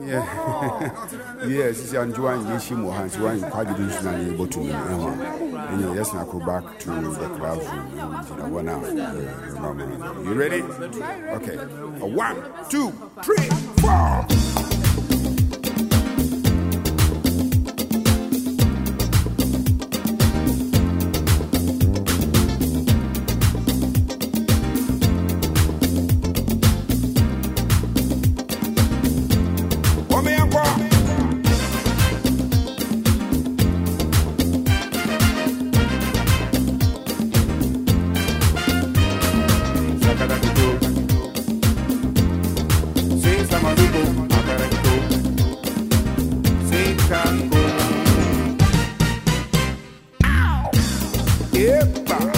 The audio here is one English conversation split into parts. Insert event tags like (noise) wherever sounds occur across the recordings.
yeah. Yes (laughs) yeah and join yeshim or hands join kwaji dun able to me and yes na go back to the classroom in a one hour you ready? Okay. One two three four. Yeah.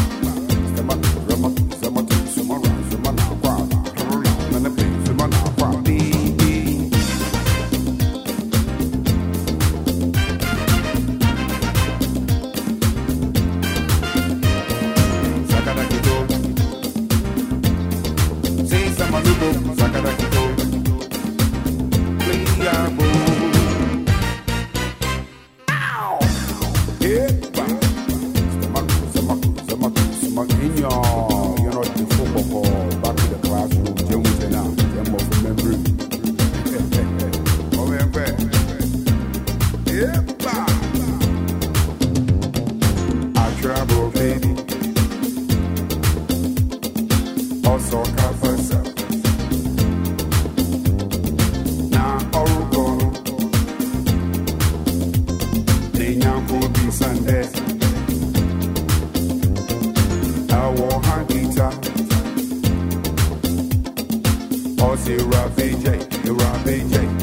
Aussie Ravi J, Ravi J.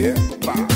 Yeah. Bye.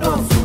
No.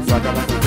Saca,